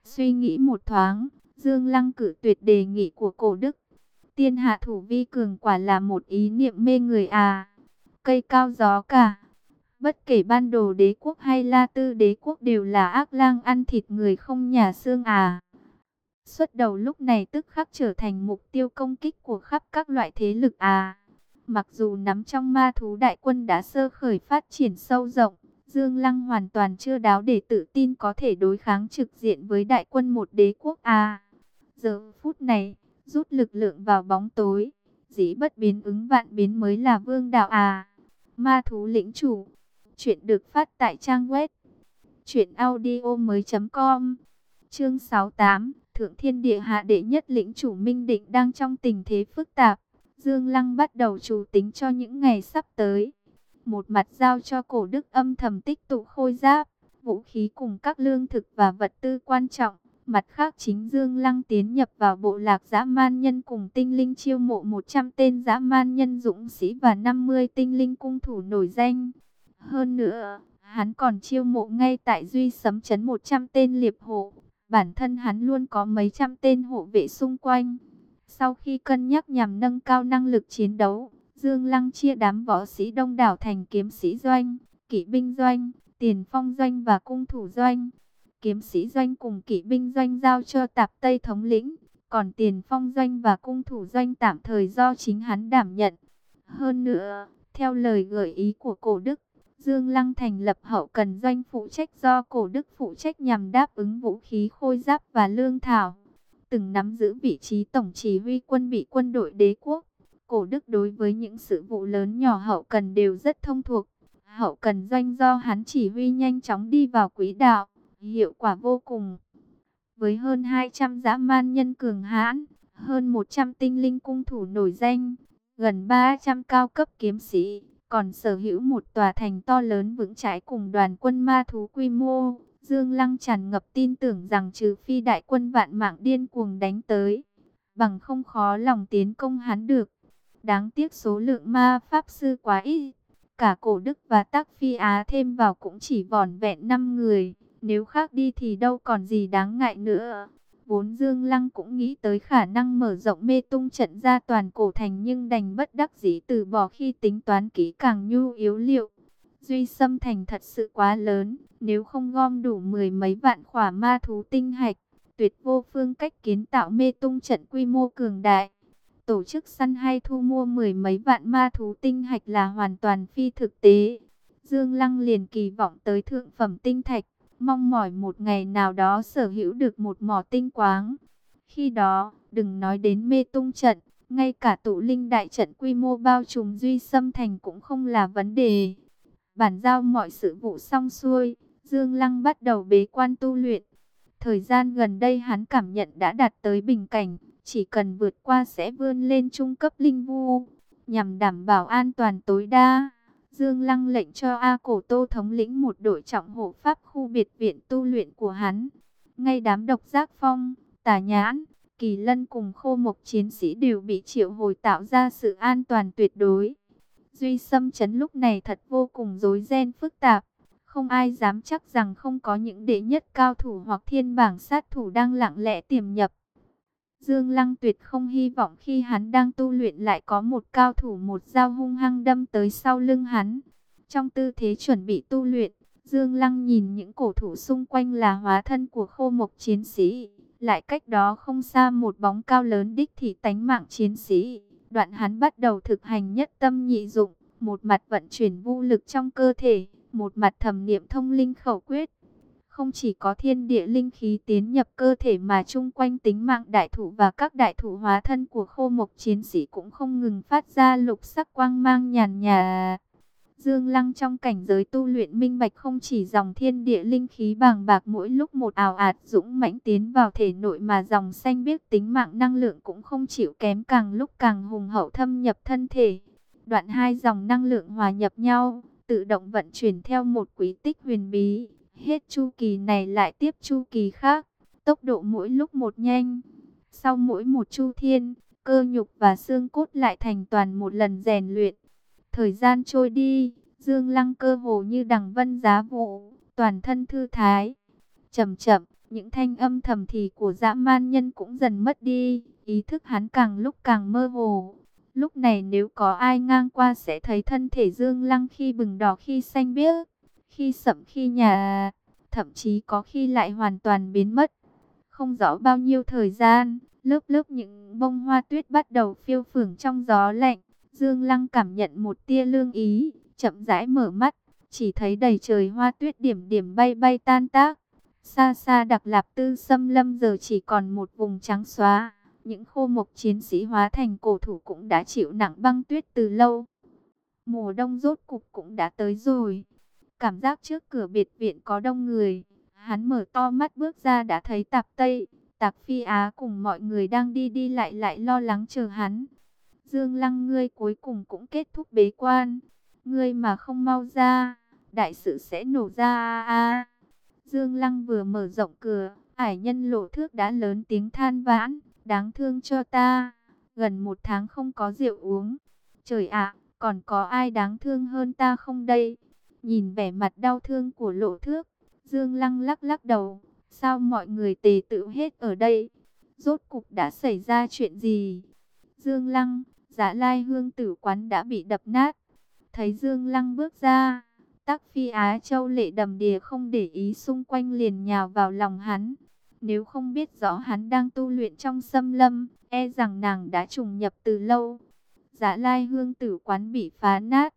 Suy nghĩ một thoáng, Dương Lăng cử tuyệt đề nghị của cổ đức. Tiên hạ thủ vi cường quả là một ý niệm mê người à. Cây cao gió cả. Bất kể ban đồ đế quốc hay la tư đế quốc đều là ác lang ăn thịt người không nhà xương à. Xuất đầu lúc này tức khắc trở thành mục tiêu công kích của khắp các loại thế lực à. Mặc dù nắm trong ma thú đại quân đã sơ khởi phát triển sâu rộng, Dương Lăng hoàn toàn chưa đáo để tự tin có thể đối kháng trực diện với đại quân một đế quốc A. Giờ phút này, rút lực lượng vào bóng tối, dĩ bất biến ứng vạn biến mới là vương đạo à. Ma thú lĩnh chủ, chuyện được phát tại trang web truyệnaudiomoi.com. Chương 68, Thượng Thiên Địa Hạ đệ nhất lĩnh chủ Minh Định đang trong tình thế phức tạp. Dương Lăng bắt đầu chủ tính cho những ngày sắp tới. Một mặt giao cho cổ đức âm thầm tích tụ khôi giáp, vũ khí cùng các lương thực và vật tư quan trọng. Mặt khác chính Dương Lăng tiến nhập vào bộ lạc dã man nhân cùng tinh linh chiêu mộ 100 tên dã man nhân dũng sĩ và 50 tinh linh cung thủ nổi danh. Hơn nữa, hắn còn chiêu mộ ngay tại Duy Sấm Chấn 100 tên liệp hộ. Bản thân hắn luôn có mấy trăm tên hộ vệ xung quanh. Sau khi cân nhắc nhằm nâng cao năng lực chiến đấu, Dương Lăng chia đám võ sĩ đông đảo thành kiếm sĩ doanh, kỵ binh doanh, tiền phong doanh và cung thủ doanh. Kiếm sĩ doanh cùng kỵ binh doanh giao cho tạp Tây thống lĩnh, còn tiền phong doanh và cung thủ doanh tạm thời do chính hắn đảm nhận. Hơn nữa, theo lời gợi ý của cổ đức, Dương Lăng thành lập hậu cần doanh phụ trách do cổ đức phụ trách nhằm đáp ứng vũ khí khôi giáp và lương thảo từng nắm giữ vị trí tổng chỉ huy quân bị quân đội đế quốc. Cổ đức đối với những sự vụ lớn nhỏ hậu cần đều rất thông thuộc. Hậu cần doanh do hắn chỉ huy nhanh chóng đi vào quỹ đạo, hiệu quả vô cùng. Với hơn 200 dã man nhân cường hãn, hơn 100 tinh linh cung thủ nổi danh, gần 300 cao cấp kiếm sĩ, còn sở hữu một tòa thành to lớn vững chãi cùng đoàn quân ma thú quy mô, Dương Lăng tràn ngập tin tưởng rằng trừ phi đại quân vạn mạng điên cuồng đánh tới, bằng không khó lòng tiến công hắn được. Đáng tiếc số lượng ma pháp sư quá ít, cả cổ đức và tác phi á thêm vào cũng chỉ vỏn vẹn 5 người, nếu khác đi thì đâu còn gì đáng ngại nữa. Vốn Dương Lăng cũng nghĩ tới khả năng mở rộng mê tung trận ra toàn cổ thành nhưng đành bất đắc dĩ từ bỏ khi tính toán kỹ càng nhu yếu liệu. Duy xâm Thành thật sự quá lớn, nếu không gom đủ mười mấy vạn khỏa ma thú tinh hạch, tuyệt vô phương cách kiến tạo mê tung trận quy mô cường đại. Tổ chức săn hay thu mua mười mấy vạn ma thú tinh hạch là hoàn toàn phi thực tế. Dương Lăng liền kỳ vọng tới thượng phẩm tinh thạch, mong mỏi một ngày nào đó sở hữu được một mỏ tinh quáng. Khi đó, đừng nói đến mê tung trận, ngay cả tụ linh đại trận quy mô bao trùm duy xâm thành cũng không là vấn đề. Bản giao mọi sự vụ xong xuôi, Dương Lăng bắt đầu bế quan tu luyện. Thời gian gần đây hắn cảm nhận đã đạt tới bình cảnh, chỉ cần vượt qua sẽ vươn lên trung cấp linh vu, nhằm đảm bảo an toàn tối đa. Dương Lăng lệnh cho A Cổ Tô thống lĩnh một đội trọng hộ pháp khu biệt viện tu luyện của hắn. Ngay đám độc giác phong, tà nhãn, kỳ lân cùng khô mộc chiến sĩ đều bị triệu hồi tạo ra sự an toàn tuyệt đối. Duy Sâm chấn lúc này thật vô cùng rối ren phức tạp. Không ai dám chắc rằng không có những đệ nhất cao thủ hoặc thiên bảng sát thủ đang lặng lẽ tiềm nhập. Dương Lăng tuyệt không hy vọng khi hắn đang tu luyện lại có một cao thủ một dao hung hăng đâm tới sau lưng hắn. Trong tư thế chuẩn bị tu luyện, Dương Lăng nhìn những cổ thủ xung quanh là hóa thân của khô mộc chiến sĩ. Lại cách đó không xa một bóng cao lớn đích thị tánh mạng chiến sĩ. Đoạn hắn bắt đầu thực hành nhất tâm nhị dụng, một mặt vận chuyển vũ lực trong cơ thể, một mặt thầm niệm thông linh khẩu quyết. Không chỉ có thiên địa linh khí tiến nhập cơ thể mà chung quanh tính mạng đại thủ và các đại thủ hóa thân của khô mộc chiến sĩ cũng không ngừng phát ra lục sắc quang mang nhàn nhà. Dương Lăng trong cảnh giới tu luyện minh bạch không chỉ dòng thiên địa linh khí bàng bạc mỗi lúc một ảo ạt dũng mãnh tiến vào thể nội mà dòng xanh biếc tính mạng năng lượng cũng không chịu kém càng lúc càng hùng hậu thâm nhập thân thể. Đoạn hai dòng năng lượng hòa nhập nhau, tự động vận chuyển theo một quý tích huyền bí. Hết chu kỳ này lại tiếp chu kỳ khác, tốc độ mỗi lúc một nhanh. Sau mỗi một chu thiên, cơ nhục và xương cốt lại thành toàn một lần rèn luyện. Thời gian trôi đi, Dương Lăng cơ hồ như đằng vân giá vụ, toàn thân thư thái. Chậm chậm, những thanh âm thầm thì của dã man nhân cũng dần mất đi, ý thức hắn càng lúc càng mơ hồ. Lúc này nếu có ai ngang qua sẽ thấy thân thể Dương Lăng khi bừng đỏ khi xanh biếc, khi sậm khi nhà, thậm chí có khi lại hoàn toàn biến mất. Không rõ bao nhiêu thời gian, lớp lớp những bông hoa tuyết bắt đầu phiêu phưởng trong gió lạnh. Dương Lăng cảm nhận một tia lương ý, chậm rãi mở mắt, chỉ thấy đầy trời hoa tuyết điểm điểm bay bay tan tác. Xa xa đặc lạp tư xâm lâm giờ chỉ còn một vùng trắng xóa. Những khô mộc chiến sĩ hóa thành cổ thủ cũng đã chịu nặng băng tuyết từ lâu. Mùa đông rốt cục cũng đã tới rồi. Cảm giác trước cửa biệt viện có đông người. Hắn mở to mắt bước ra đã thấy tạp Tây, tạc Phi Á cùng mọi người đang đi đi lại lại lo lắng chờ hắn. Dương Lăng ngươi cuối cùng cũng kết thúc bế quan. Ngươi mà không mau ra, đại sự sẽ nổ ra a. Dương Lăng vừa mở rộng cửa, ải nhân lộ thước đã lớn tiếng than vãn, đáng thương cho ta. Gần một tháng không có rượu uống. Trời ạ, còn có ai đáng thương hơn ta không đây? Nhìn vẻ mặt đau thương của lộ thước, Dương Lăng lắc lắc đầu. Sao mọi người tề tự hết ở đây? Rốt cục đã xảy ra chuyện gì? Dương Lăng, giả Lai Hương tử quán đã bị đập nát. Thấy Dương Lăng bước ra, Tắc Phi Á Châu lệ đầm đìa không để ý xung quanh liền nhào vào lòng hắn. Nếu không biết rõ hắn đang tu luyện trong xâm lâm, e rằng nàng đã trùng nhập từ lâu. Giá Lai Hương tử quán bị phá nát.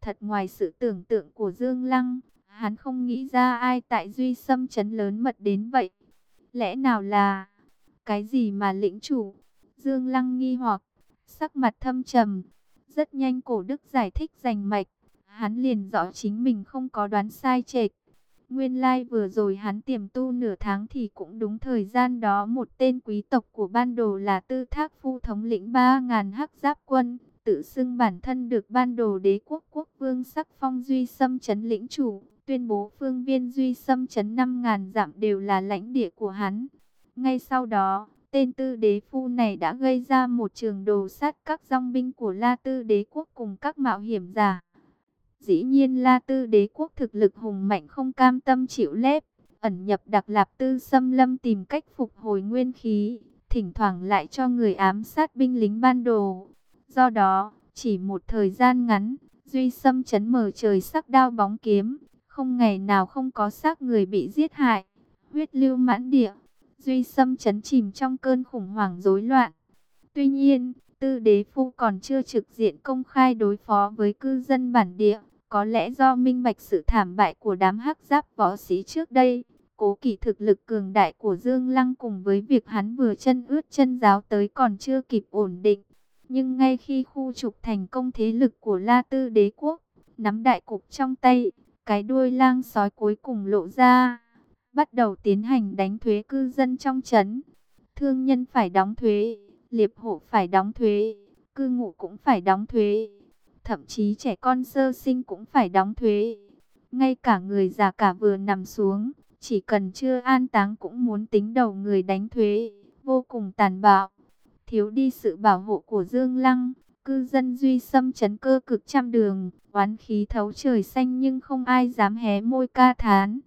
Thật ngoài sự tưởng tượng của Dương Lăng, hắn không nghĩ ra ai tại Duy Xâm chấn lớn mật đến vậy. Lẽ nào là cái gì mà lĩnh chủ? Dương Lăng nghi hoặc sắc mặt thâm trầm. Rất nhanh cổ đức giải thích rành mạch, hắn liền rõ chính mình không có đoán sai chệch. Nguyên lai like vừa rồi hắn tiềm tu nửa tháng thì cũng đúng thời gian đó một tên quý tộc của ban đồ là tư thác phu thống lĩnh 3.000 hắc giáp quân, tự xưng bản thân được ban đồ đế quốc quốc vương sắc phong duy xâm chấn lĩnh chủ, tuyên bố phương viên duy xâm chấn 5.000 dặm đều là lãnh địa của hắn. Ngay sau đó, Tên tư đế phu này đã gây ra một trường đồ sát các dòng binh của La Tư đế quốc cùng các mạo hiểm giả. Dĩ nhiên La Tư đế quốc thực lực hùng mạnh không cam tâm chịu lép, ẩn nhập đặc lạp tư xâm lâm tìm cách phục hồi nguyên khí, thỉnh thoảng lại cho người ám sát binh lính ban đồ. Do đó, chỉ một thời gian ngắn, Duy Sâm chấn mở trời sắc đao bóng kiếm, không ngày nào không có xác người bị giết hại, huyết lưu mãn địa. Duy Sâm chấn chìm trong cơn khủng hoảng rối loạn. Tuy nhiên, tư đế phu còn chưa trực diện công khai đối phó với cư dân bản địa. Có lẽ do minh bạch sự thảm bại của đám hắc giáp võ sĩ trước đây. Cố kỳ thực lực cường đại của Dương Lăng cùng với việc hắn vừa chân ướt chân giáo tới còn chưa kịp ổn định. Nhưng ngay khi khu trục thành công thế lực của La Tư đế quốc, nắm đại cục trong tay, cái đuôi lang sói cuối cùng lộ ra bắt đầu tiến hành đánh thuế cư dân trong trấn. Thương nhân phải đóng thuế, liệp hộ phải đóng thuế, cư ngụ cũng phải đóng thuế, thậm chí trẻ con sơ sinh cũng phải đóng thuế. Ngay cả người già cả vừa nằm xuống, chỉ cần chưa an táng cũng muốn tính đầu người đánh thuế, vô cùng tàn bạo. Thiếu đi sự bảo hộ của Dương Lăng, cư dân duy xâm chấn cơ cực trăm đường, oán khí thấu trời xanh nhưng không ai dám hé môi ca thán.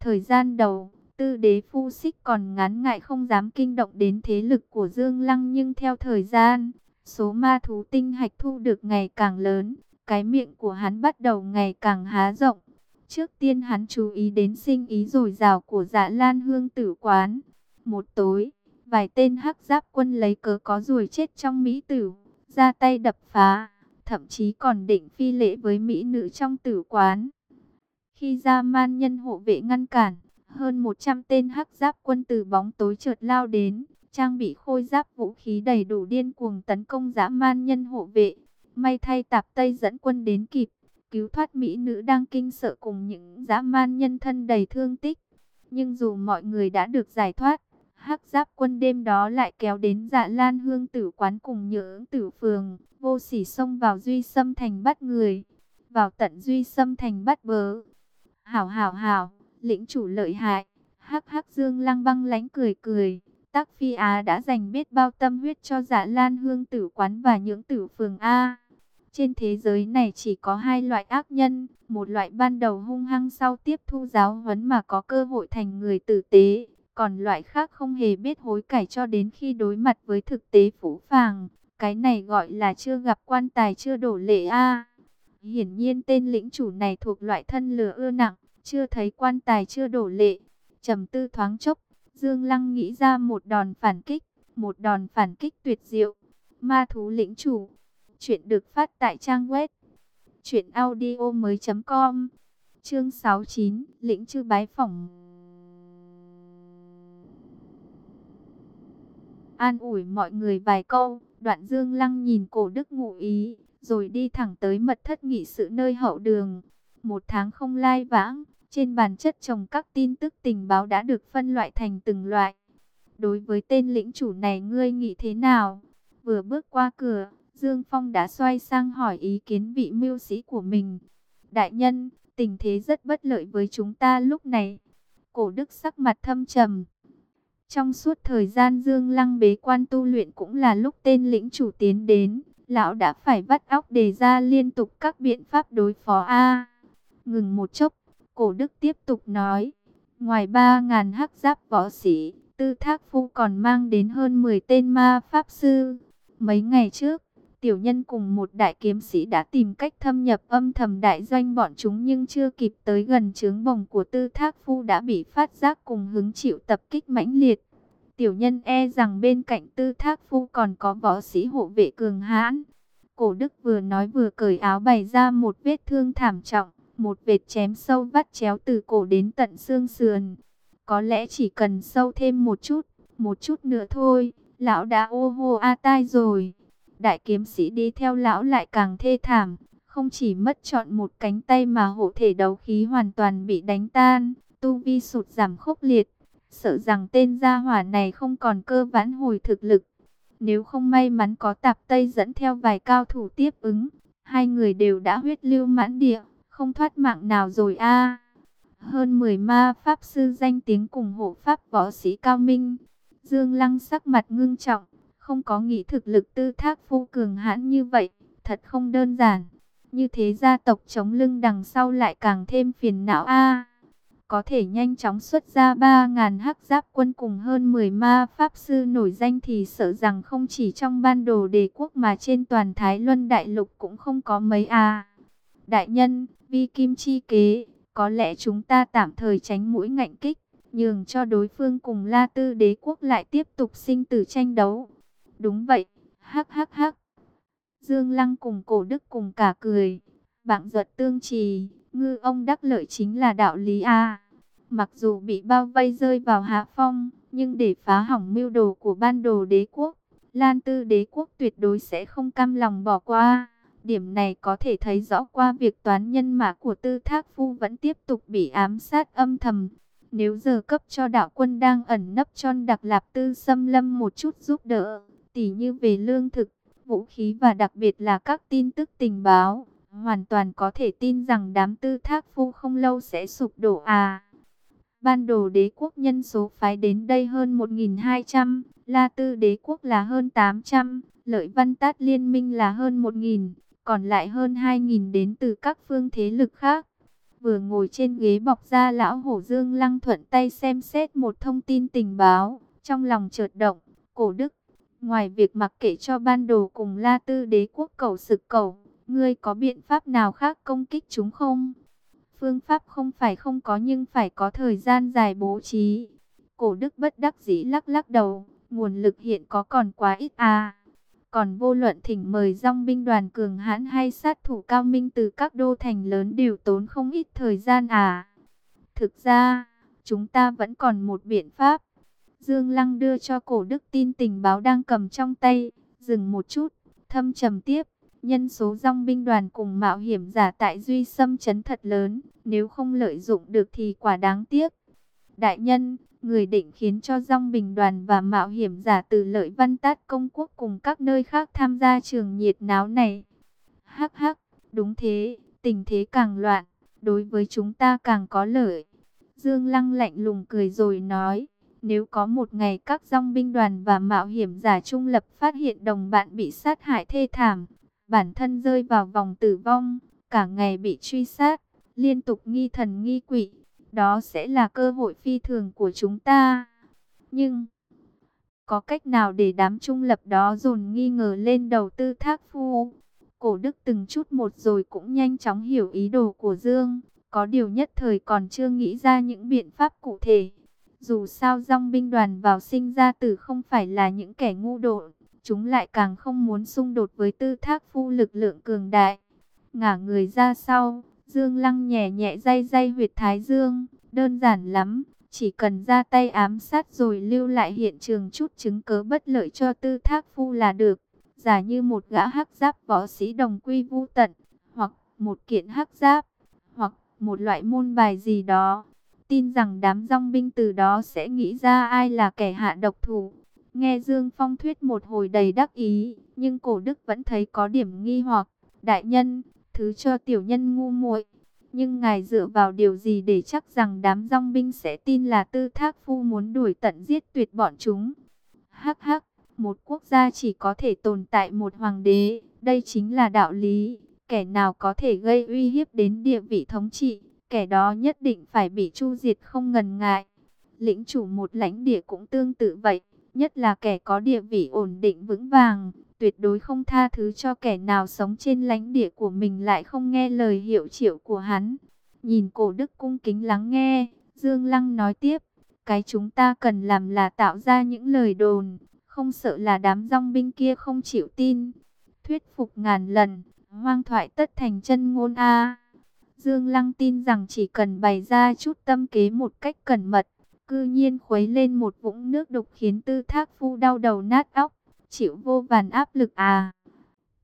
Thời gian đầu, tư đế phu xích còn ngán ngại không dám kinh động đến thế lực của Dương Lăng nhưng theo thời gian, số ma thú tinh hạch thu được ngày càng lớn, cái miệng của hắn bắt đầu ngày càng há rộng. Trước tiên hắn chú ý đến sinh ý dồi dào của dạ lan hương tử quán. Một tối, vài tên hắc giáp quân lấy cớ có ruồi chết trong mỹ tử, ra tay đập phá, thậm chí còn định phi lễ với mỹ nữ trong tử quán. Khi ra man nhân hộ vệ ngăn cản, hơn 100 tên hắc giáp quân từ bóng tối chợt lao đến, trang bị khôi giáp vũ khí đầy đủ điên cuồng tấn công dã man nhân hộ vệ. May thay tạp Tây dẫn quân đến kịp, cứu thoát mỹ nữ đang kinh sợ cùng những dã man nhân thân đầy thương tích. Nhưng dù mọi người đã được giải thoát, hắc giáp quân đêm đó lại kéo đến dạ lan hương tử quán cùng những tử phường, vô sỉ xông vào duy xâm thành bắt người, vào tận duy xâm thành bắt bớ. Hảo hảo hảo, lĩnh chủ lợi hại, hắc hắc dương lăng băng lánh cười cười. Tác Phi Á đã dành biết bao tâm huyết cho dạ lan hương tử quán và những tử phường A. Trên thế giới này chỉ có hai loại ác nhân, một loại ban đầu hung hăng sau tiếp thu giáo huấn mà có cơ hội thành người tử tế, còn loại khác không hề biết hối cải cho đến khi đối mặt với thực tế phũ phàng. Cái này gọi là chưa gặp quan tài chưa đổ lệ A. Hiển nhiên tên lĩnh chủ này thuộc loại thân lừa ưa nặng, chưa thấy quan tài chưa đổ lệ. trầm tư thoáng chốc, Dương Lăng nghĩ ra một đòn phản kích, một đòn phản kích tuyệt diệu. Ma thú lĩnh chủ. Chuyện được phát tại trang web truyệnaudiomoi.com. Chương 69, lĩnh chư bái phỏng. An ủi mọi người vài câu, Đoạn Dương Lăng nhìn Cổ Đức ngụ ý, rồi đi thẳng tới mật thất nghị sự nơi hậu đường. Một tháng không lai vãng, trên bàn chất trồng các tin tức tình báo đã được phân loại thành từng loại. Đối với tên lĩnh chủ này ngươi nghĩ thế nào? Vừa bước qua cửa, Dương Phong đã xoay sang hỏi ý kiến vị mưu sĩ của mình. Đại nhân, tình thế rất bất lợi với chúng ta lúc này. Cổ đức sắc mặt thâm trầm. Trong suốt thời gian Dương Lăng bế quan tu luyện cũng là lúc tên lĩnh chủ tiến đến. Lão đã phải vắt óc đề ra liên tục các biện pháp đối phó A. ngừng một chốc, cổ đức tiếp tục nói. Ngoài 3.000 hắc giáp võ sĩ, tư thác phu còn mang đến hơn 10 tên ma pháp sư. Mấy ngày trước, Tiểu nhân cùng một đại kiếm sĩ đã tìm cách thâm nhập âm thầm đại doanh bọn chúng nhưng chưa kịp tới gần trướng bồng của tư thác phu đã bị phát giác cùng hứng chịu tập kích mãnh liệt. Tiểu nhân e rằng bên cạnh tư thác phu còn có võ sĩ hộ vệ cường hãn. Cổ đức vừa nói vừa cởi áo bày ra một vết thương thảm trọng, một vệt chém sâu vắt chéo từ cổ đến tận xương sườn. Có lẽ chỉ cần sâu thêm một chút, một chút nữa thôi, lão đã ô hô a tai rồi. Đại kiếm sĩ đi theo lão lại càng thê thảm, không chỉ mất chọn một cánh tay mà hộ thể đấu khí hoàn toàn bị đánh tan, tu vi sụt giảm khốc liệt, sợ rằng tên gia hỏa này không còn cơ vãn hồi thực lực. Nếu không may mắn có tạp Tây dẫn theo vài cao thủ tiếp ứng, hai người đều đã huyết lưu mãn địa, không thoát mạng nào rồi a. Hơn 10 ma pháp sư danh tiếng cùng hộ pháp võ sĩ cao minh. Dương Lăng sắc mặt ngưng trọng, không có nghĩ thực lực tư thác phu cường hãn như vậy, thật không đơn giản. Như thế gia tộc chống lưng đằng sau lại càng thêm phiền não a. có thể nhanh chóng xuất ra 3.000 hắc giáp quân cùng hơn 10 ma pháp sư nổi danh thì sợ rằng không chỉ trong ban đồ đề quốc mà trên toàn Thái Luân Đại Lục cũng không có mấy a. Đại nhân, vi kim chi kế, có lẽ chúng ta tạm thời tránh mũi ngạnh kích, nhường cho đối phương cùng La Tư đế quốc lại tiếp tục sinh tử tranh đấu. Đúng vậy, hắc hắc hắc. Dương Lăng cùng cổ đức cùng cả cười. Bạn giật tương trì, ngư ông đắc lợi chính là đạo lý A. Mặc dù bị bao vây rơi vào hạ phong, nhưng để phá hỏng mưu đồ của ban đồ đế quốc, Lan Tư đế quốc tuyệt đối sẽ không cam lòng bỏ qua. Điểm này có thể thấy rõ qua việc toán nhân mã của tư thác phu vẫn tiếp tục bị ám sát âm thầm. Nếu giờ cấp cho đạo quân đang ẩn nấp tròn đặc lạp tư xâm lâm một chút giúp đỡ, tỉ như về lương thực, vũ khí và đặc biệt là các tin tức tình báo, hoàn toàn có thể tin rằng đám tư thác phu không lâu sẽ sụp đổ à. Ban đồ đế quốc nhân số phái đến đây hơn 1.200, La Tư đế quốc là hơn 800, Lợi Văn Tát liên minh là hơn 1.000, còn lại hơn 2.000 đến từ các phương thế lực khác. Vừa ngồi trên ghế bọc ra lão hổ dương lăng thuận tay xem xét một thông tin tình báo, trong lòng chợt động, cổ đức Ngoài việc mặc kệ cho ban đồ cùng La Tư đế quốc cầu sực cầu, ngươi có biện pháp nào khác công kích chúng không? Phương pháp không phải không có nhưng phải có thời gian dài bố trí. Cổ đức bất đắc dĩ lắc lắc đầu, nguồn lực hiện có còn quá ít à. Còn vô luận thỉnh mời dòng binh đoàn cường hãn hay sát thủ cao minh từ các đô thành lớn đều tốn không ít thời gian à. Thực ra, chúng ta vẫn còn một biện pháp. Dương Lăng đưa cho cổ đức tin tình báo đang cầm trong tay, dừng một chút, thâm trầm tiếp. Nhân số dòng binh đoàn cùng mạo hiểm giả tại Duy Sâm chấn thật lớn, nếu không lợi dụng được thì quả đáng tiếc. Đại nhân, người định khiến cho dòng bình đoàn và mạo hiểm giả từ lợi văn tát công quốc cùng các nơi khác tham gia trường nhiệt náo này. Hắc hắc, đúng thế, tình thế càng loạn, đối với chúng ta càng có lợi. Dương Lăng lạnh lùng cười rồi nói, nếu có một ngày các dòng binh đoàn và mạo hiểm giả trung lập phát hiện đồng bạn bị sát hại thê thảm, bản thân rơi vào vòng tử vong, cả ngày bị truy sát, liên tục nghi thần nghi quỷ, đó sẽ là cơ hội phi thường của chúng ta. Nhưng, có cách nào để đám trung lập đó dồn nghi ngờ lên đầu tư thác phu? Cổ đức từng chút một rồi cũng nhanh chóng hiểu ý đồ của Dương, có điều nhất thời còn chưa nghĩ ra những biện pháp cụ thể. Dù sao dòng binh đoàn vào sinh ra tử không phải là những kẻ ngu độn, chúng lại càng không muốn xung đột với tư thác phu lực lượng cường đại. Ngả người ra sau, Dương Lăng nhẹ nhẹ dây dây huyệt thái dương, đơn giản lắm, chỉ cần ra tay ám sát rồi lưu lại hiện trường chút chứng cớ bất lợi cho tư thác phu là được. Giả như một gã hắc giáp võ sĩ đồng quy vu tận, hoặc một kiện hắc giáp, hoặc một loại môn bài gì đó. Tin rằng đám dòng binh từ đó sẽ nghĩ ra ai là kẻ hạ độc thủ. Nghe Dương Phong thuyết một hồi đầy đắc ý, nhưng cổ đức vẫn thấy có điểm nghi hoặc. Đại nhân, thứ cho tiểu nhân ngu muội. Nhưng ngài dựa vào điều gì để chắc rằng đám rong binh sẽ tin là tư thác phu muốn đuổi tận giết tuyệt bọn chúng? Hắc hắc, một quốc gia chỉ có thể tồn tại một hoàng đế, đây chính là đạo lý. Kẻ nào có thể gây uy hiếp đến địa vị thống trị, kẻ đó nhất định phải bị chu diệt không ngần ngại. Lĩnh chủ một lãnh địa cũng tương tự vậy, nhất là kẻ có địa vị ổn định vững vàng, tuyệt đối không tha thứ cho kẻ nào sống trên lãnh địa của mình lại không nghe lời hiệu triệu của hắn. Nhìn cổ đức cung kính lắng nghe, Dương Lăng nói tiếp, cái chúng ta cần làm là tạo ra những lời đồn, không sợ là đám rong binh kia không chịu tin. Thuyết phục ngàn lần, hoang thoại tất thành chân ngôn A. Dương Lăng tin rằng chỉ cần bày ra chút tâm kế một cách cẩn mật, cư nhiên khuấy lên một vũng nước đục khiến tư thác phu đau đầu nát óc chịu vô vàn áp lực à.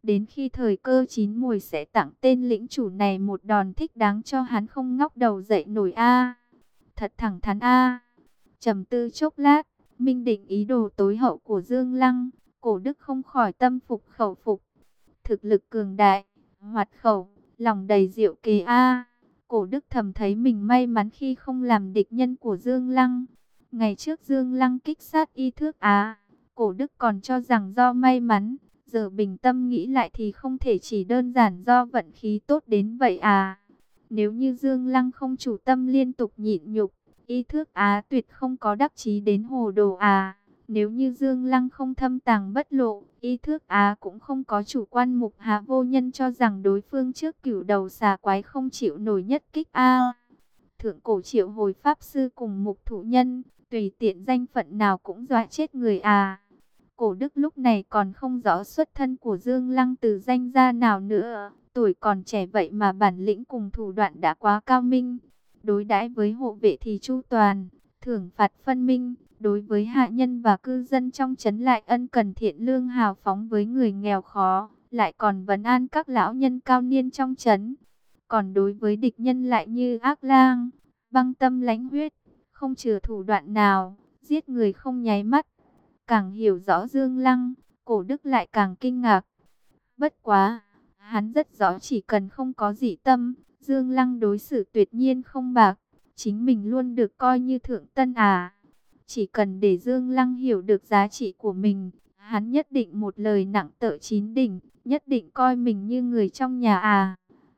Đến khi thời cơ chín mùi sẽ tặng tên lĩnh chủ này một đòn thích đáng cho hắn không ngóc đầu dậy nổi a. Thật thẳng thắn a. Trầm tư chốc lát, minh định ý đồ tối hậu của Dương Lăng, cổ đức không khỏi tâm phục khẩu phục. Thực lực cường đại, hoạt khẩu, lòng đầy diệu kỳ a. Cổ đức thầm thấy mình may mắn khi không làm địch nhân của Dương Lăng. Ngày trước Dương Lăng kích sát y thước á. Cổ đức còn cho rằng do may mắn, giờ bình tâm nghĩ lại thì không thể chỉ đơn giản do vận khí tốt đến vậy à. Nếu như Dương Lăng không chủ tâm liên tục nhịn nhục, y thước á tuyệt không có đắc chí đến hồ đồ à. Nếu như Dương Lăng không thâm tàng bất lộ, y thước á cũng không có chủ quan mục hạ vô nhân cho rằng đối phương trước cửu đầu xà quái không chịu nổi nhất kích a. Thượng cổ triệu hồi pháp sư cùng mục thủ nhân, tùy tiện danh phận nào cũng dọa chết người à. Cổ đức lúc này còn không rõ xuất thân của Dương Lăng từ danh gia nào nữa. Tuổi còn trẻ vậy mà bản lĩnh cùng thủ đoạn đã quá cao minh. Đối đãi với hộ vệ thì chu toàn, thưởng phạt phân minh. Đối với hạ nhân và cư dân trong trấn lại ân cần thiện lương hào phóng với người nghèo khó. Lại còn vấn an các lão nhân cao niên trong trấn. Còn đối với địch nhân lại như ác lang, băng tâm lánh huyết, không chừa thủ đoạn nào, giết người không nháy mắt Càng hiểu rõ Dương Lăng, cổ đức lại càng kinh ngạc. Bất quá, hắn rất rõ chỉ cần không có dị tâm, Dương Lăng đối xử tuyệt nhiên không bạc, chính mình luôn được coi như thượng tân à. Chỉ cần để Dương Lăng hiểu được giá trị của mình, hắn nhất định một lời nặng tợ chín đỉnh, nhất định coi mình như người trong nhà à.